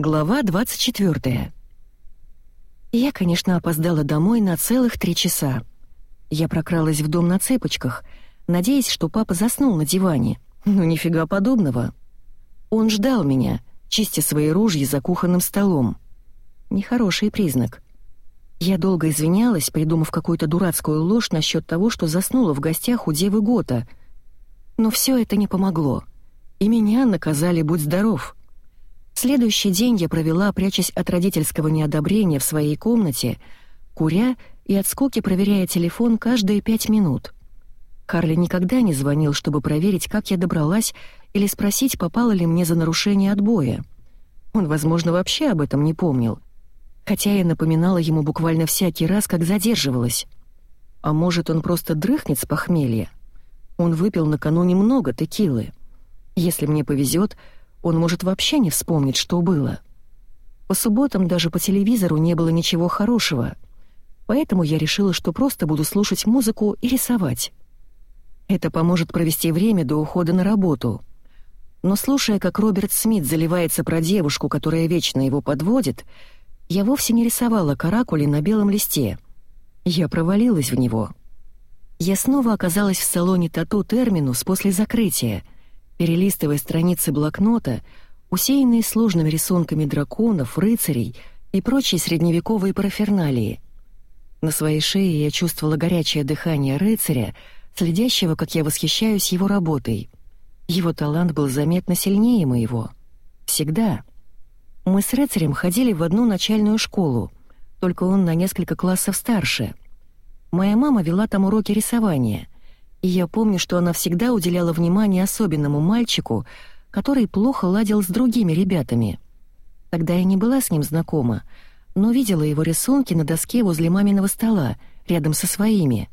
Глава 24. Я, конечно, опоздала домой на целых три часа. Я прокралась в дом на цепочках, надеясь, что папа заснул на диване. Но нифига подобного. Он ждал меня, чистя свои ружья за кухонным столом. Нехороший признак. Я долго извинялась, придумав какую-то дурацкую ложь насчет того, что заснула в гостях у девы Гота. Но все это не помогло. И меня наказали «Будь здоров». Следующий день я провела, прячась от родительского неодобрения в своей комнате, куря и от скуки проверяя телефон каждые пять минут. Карли никогда не звонил, чтобы проверить, как я добралась, или спросить, попало ли мне за нарушение отбоя. Он, возможно, вообще об этом не помнил. Хотя я напоминала ему буквально всякий раз, как задерживалась. А может, он просто дрыхнет с похмелья? Он выпил накануне много текилы. Если мне повезет, он может вообще не вспомнить, что было. По субботам даже по телевизору не было ничего хорошего, поэтому я решила, что просто буду слушать музыку и рисовать. Это поможет провести время до ухода на работу. Но слушая, как Роберт Смит заливается про девушку, которая вечно его подводит, я вовсе не рисовала каракули на белом листе. Я провалилась в него. Я снова оказалась в салоне «Тату Терминус» после закрытия — перелистывая страницы блокнота, усеянные сложными рисунками драконов, рыцарей и прочей средневековой параферналии. На своей шее я чувствовала горячее дыхание рыцаря, следящего, как я восхищаюсь его работой. Его талант был заметно сильнее моего. Всегда. Мы с рыцарем ходили в одну начальную школу, только он на несколько классов старше. Моя мама вела там уроки рисования — и я помню, что она всегда уделяла внимание особенному мальчику, который плохо ладил с другими ребятами. Тогда я не была с ним знакома, но видела его рисунки на доске возле маминого стола, рядом со своими.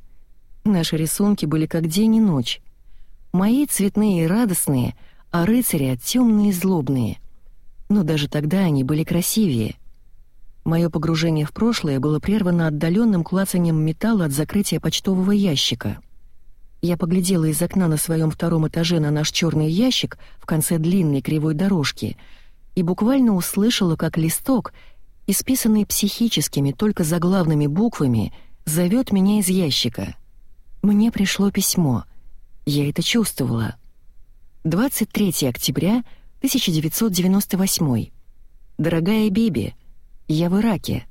Наши рисунки были как день и ночь. Мои цветные и радостные, а рыцаря темные и злобные. Но даже тогда они были красивее. Мое погружение в прошлое было прервано отдаленным клацанием металла от закрытия почтового ящика — я поглядела из окна на своем втором этаже на наш черный ящик в конце длинной кривой дорожки и буквально услышала, как листок, исписанный психическими только заглавными буквами, зовет меня из ящика. Мне пришло письмо. Я это чувствовала. 23 октября 1998. Дорогая Биби, я в Ираке.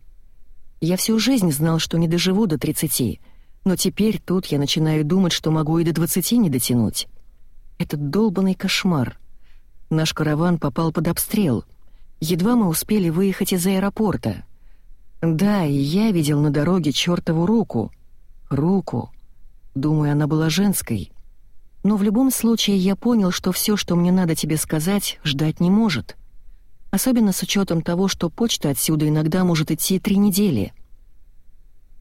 Я всю жизнь знал, что не доживу до 30, но теперь тут я начинаю думать, что могу и до двадцати не дотянуть. Этот долбанный кошмар. Наш караван попал под обстрел. Едва мы успели выехать из аэропорта. Да, и я видел на дороге чертову руку. Руку. Думаю, она была женской. Но в любом случае я понял, что все, что мне надо тебе сказать, ждать не может. Особенно с учетом того, что почта отсюда иногда может идти три недели —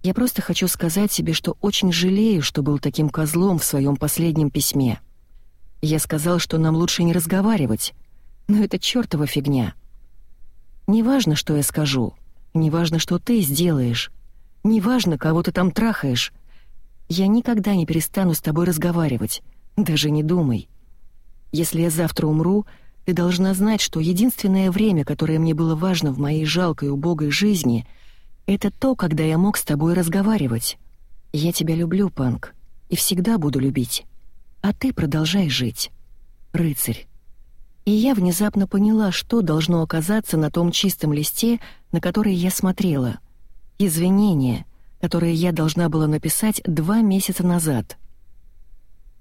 я просто хочу сказать себе, что очень жалею, что был таким козлом в своем последнем письме. Я сказал, что нам лучше не разговаривать, но это чертова фигня. Неважно, что я скажу, неважно, что ты сделаешь, неважно, кого ты там трахаешь. Я никогда не перестану с тобой разговаривать, даже не думай. Если я завтра умру, ты должна знать, что единственное время, которое мне было важно в моей жалкой убогой жизни — это то, когда я мог с тобой разговаривать. Я тебя люблю, Панк, и всегда буду любить. А ты продолжай жить. Рыцарь. И я внезапно поняла, что должно оказаться на том чистом листе, на который я смотрела. Извинения, которые я должна была написать два месяца назад —